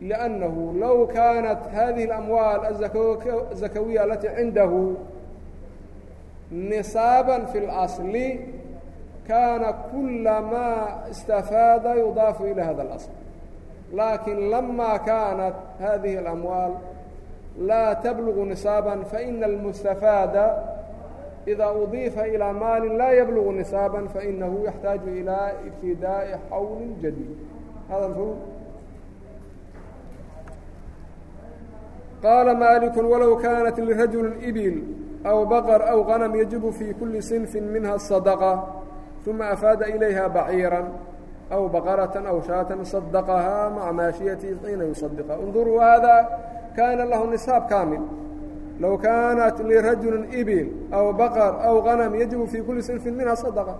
لأnnahu low kaanat hadihi اlamwaal الzakawiya alati cindahu nisaaba fi اlأصli kaana kulamaa istafaada yudaafu ilى hada اlأصl laakiin lama kaanat hadihi اlamwaal laa tablugu nisaaba faina almustafaada ida udiifa ilaa maalin laa yablugu nisaaba fainahu yaxtaaju ilaa ibtidaa'i xawlin jadiid hadalku qaala maaliku walow kaanat lirajuli ibil aw baqr aw ganm yajibu fii kuli sinfi minha الsadqa uma afaada ilayha baciira أو بقرة أو شاة صدقها مع ماشيته حين يصدقها انظروا هذا كان له نصاب كامل لو كانت لرجل إبل أو بقر أو غنم يجب في كل سلف منها صدقة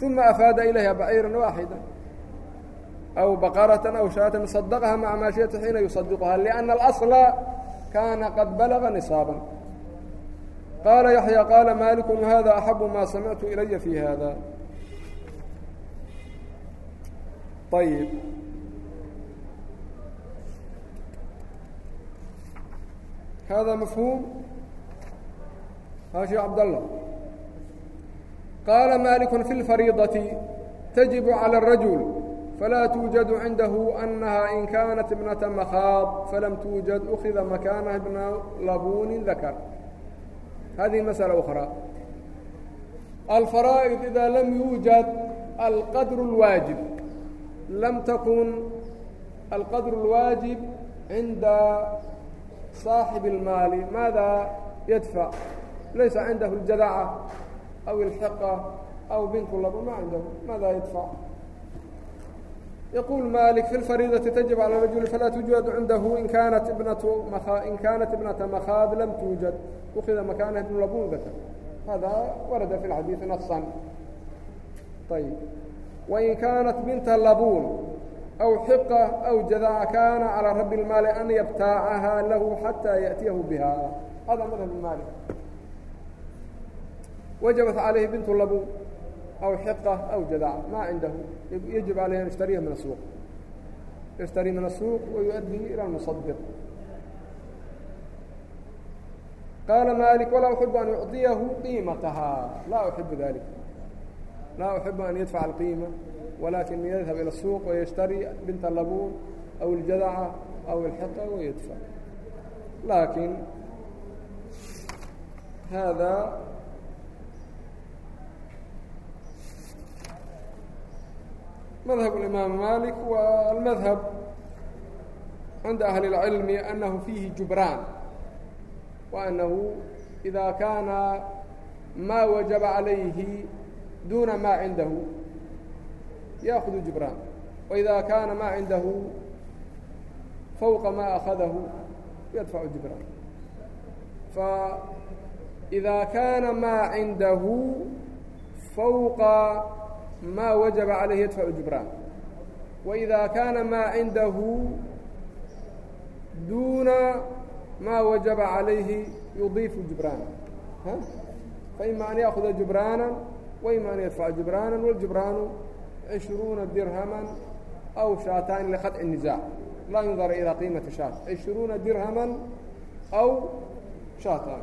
ثم أفاد إليها بعيرا واحدا أو بقرة أو شاة صدقها مع ماشيته حين يصدقها لأن الأصل كان قد بلغ نصابا قال يحيى قال مالك هذا أحب ما سمعت إلي في هذا ayb hada mafhuum haashim cabdallah qaala maaliku fi اlfariidaةi tajibu calى الrajul falaa tuujadu cindahu anaha in kaanat ibnata makhaab falam tuujad ukida makaanaha ibna labunin dakar hadihi masأla أkraa alfaraa'id ida lam yuujad alqadr اlwaajib lam takun alqadru اlwaajib cinda saaxibi اlmaali maada yadfac laysa cindahu اljadaca aw اlxiqa aw binku laba ma cindahu maada yadfac يقول مالك في الفريضة تجب على الرجل فلا توجد عنده إن كانت ابنة مخ... إن كانت ابنة مخاض لم توجد أخذ مكانها ابن لبونذة هذا ورد في الحديث نصا طيب wain kaanat binta labuun aw xiqa aw jadaa kaana calaa rabi اlmaali an yabtaacahaa lahu xataa yaأtiyahu biha hada madhab maali wajabat calayhi bint labuun aw xiqa aw jadaa maa cindahu yajib alayhi an ishtariya min asuuq ishtari min asuuq wayuؤdii ilى muصadiq qaala maalik walaa uxibu an yucطiyahu qiimatahaa laa uxibu dalika laa أحiب أn يdفc القيمة ولakiن يذهب إلى السوq ويشhtarي بnت لbون أو الجadعة أو الحطة ويدفع لakiن hذا مذهب الإمام مالك والمذهب عند أهل العلم أنه فيه جبران وأنه إذا كان ما وجب عليه duuna maa cindahu yaakudu jibraan waida kaana maa cindahu fawqa maa akhadahu yadfacu jibraan faإida kaana maa cindahu fawqa ma wajaba calayhi yadfacu jibraan waإida kaana maa cindahu duuna ma wajaba عalayhi yudiifu jibraan faima an yaakuda jibraanan wayman yadfac jibraanan wاljibraanu cishruuna dirhaman aw shaataani liqadci الniزaac laa yundar ilىa qiimati shaat cishruuna dirhaman aw shaataan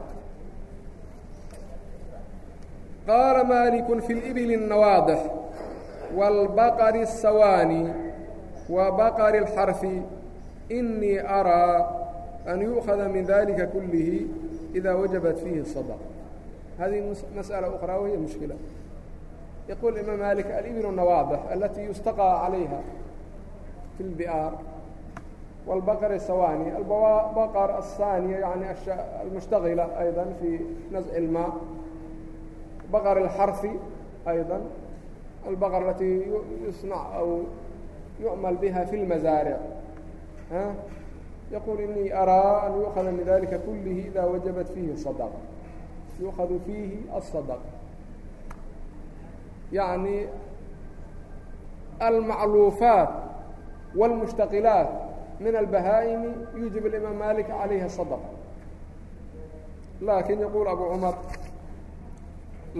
qaala maaliku fi اlibli الnawaadix wاlbaqari الsawaani wa baqari اlxarfi inii araa an yu'khada min dalika kulihi إida wajabat fiihi الsadq hadihi masأala أkraa wahiy muشhkila يقول الإمام مالك الإبن النواضح التي يستقى عليها في البئار والبقر الثواني البقر الثانية يعني المشتغلة أيضا في نزع الماء بقر الحرث أيضا البقر التي يصنع أو يعمل بها في المزارع ها؟ يقول إني أرى أن يؤخذ من ذلك كله إذا وجبت فيه الصدقة يؤخذ فيه الصدقة yaعni almacluufaat wاlmushtaqilaat min albahaa'imi yujib اlimaam malik عalayha sadq lakin yaqul abu cumar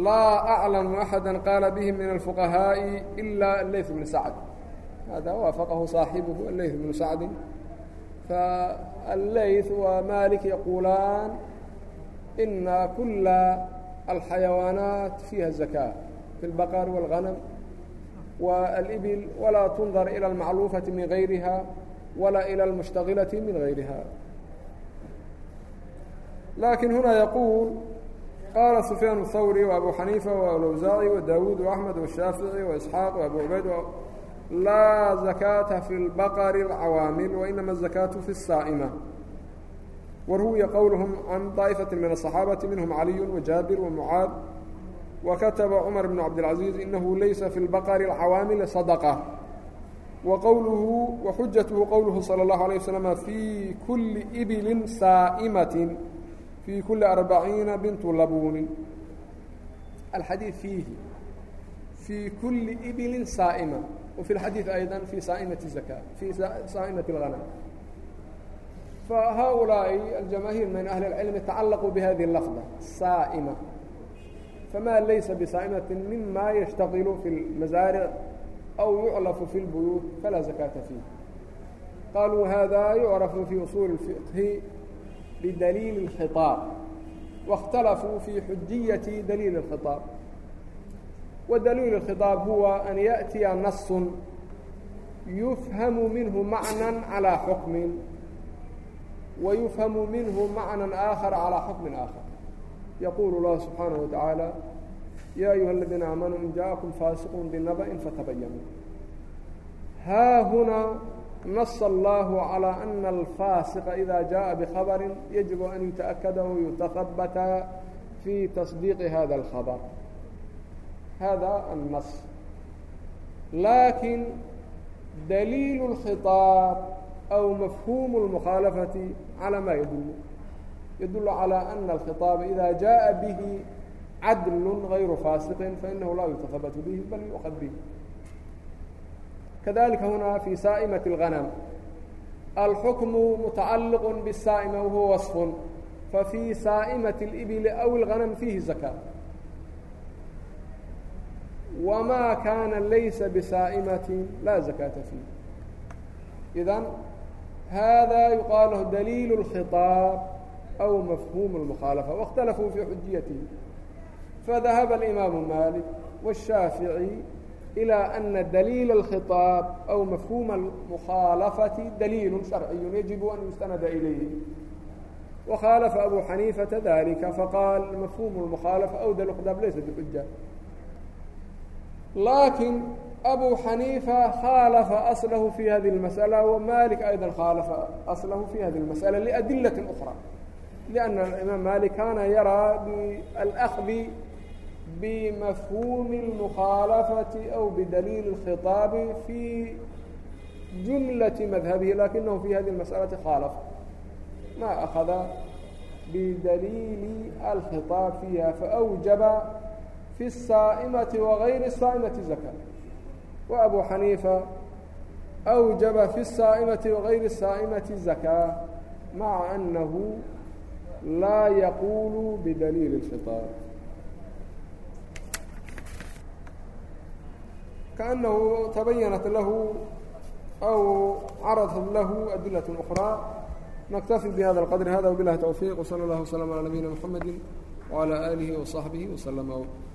laa aclamu axada qaala bihi min alfuqahaaءi ila leyt bn sacd hada waafaqahu saaxibuhu aleyt bnu sacdi faalleyt waa malik yaquulaan ina kula alxayawaanaat fiiha zakaa في البقر والغنم والإبل ولا تنظر إلى المعلوفة من غيرها ولا إلى المشتغلة من غيرها لكن هنا يقول قال سفيان الثوري وأبو حنيفة والأوزاعي وداود وأحمد والشافعي وإسحاق وأبو عبيد و... لا زكاة في البقر العوامل وإنما الزكاة في الصائمة وروي قولهم عن طائفة من الصحابة منهم علي وجابر ومعاذ وkتبa cمر بن cبدالعزيز إنhu laysa في البqر الcawاamiل صدقة وqwlhu وxujaته qowlhu slى الlaه عليه وsلم في kuli إbl saaئmaة في kuli أربaعيiنa بنت labuni الxadيiث فيhi في kuli إbl saaئmة وفي الxadيiث أيضا في saaئmaة الزكاة في saaئmaة الغناء فhؤuلاaء الجamاهير miن أهل العلم تacalqوا بhذه اللفظة saaئmة فma laysa bsaaئmaة mima yشhtaqiل في الmaزaariع أw يuclafu في الbuyuuت falaa زakاaةa فيه qalوu hada يucrafu fي uصuuل الفiqhi bdaliil الkhiطاab واkhtalafuu fي xujiyaةi daliil الkhiطاab ودليل الخطاaب هو أن يأتiيa نص يفهم minه معنى على حكم ويفهم minه معنى آخر على حكم آخر yquل الlah subحaanaه وataعaaلى ya أyuha الadiina aamaنوu in jaءaكم faasiq bنaبأ fatabayanوu haahunaa naص الlah عalى أنa الfaasiqa إida jaءa bخabr yaجiب an yتaأkada وyتhabata fي تصديq hada الخabر hada الnaص lakin daliil الkhiطاab أw mafhuم الmkhaaلafaةi عalى ma yadul ydul عalى أنa الkhiطاaب إida jaءa bه cadl غayru faasiqin fainahu laa yutahabt bih bal yuؤad bih kadalika huna fي saaئmaة الغنم الxukm mتacaliq bالsaaئma wahuwa waصف fafي saaئmaة الإbl أw الغنم fihi زakاة وma kana laysa bsaaئmaة laa زakاةa فيh إdan hada yuqaal daliil الkhiطاaب أو مفهوم المخالفة واkتلفوا في حجيته فذهب الإمام مالك والشافعي إلى أن دليل الخطاب أو مفهوم المخالفة دليل شرعي يجب أن يستند إليه وخالف أبو حنيفة ذلك فقال مفهوم المخالفة أوdى الخطاب ليس بحجة لكن أبو حنيفة خالف أصله في هذه المسألة ومالك أيضا خالف أصله في هذه المسألة لأدلة أخرى لأن الإمام مالك كان يرى الأخذ بمفهوم المخالفة أو بدليل الخطاب في جملة مذهبه لكنه في هذه المسألة خالف ما أخذ بدليل الخطاب فيها فأوجب في الصائمة وغير الصائمة زكاة وأبو حنيفة أوجب في الصائمة وغير الصائمة زكاة مع أنه laa yaqulu bidaliil اfiطaar kaأnahu tabayanat lahu aw caraضat lahu adilaة أخrىa naktafi bhada الqadr hada wbilah towfiq wslى اllah وslm عalى nabiyina mxamedi وعalى alihi وصaxbihi وslm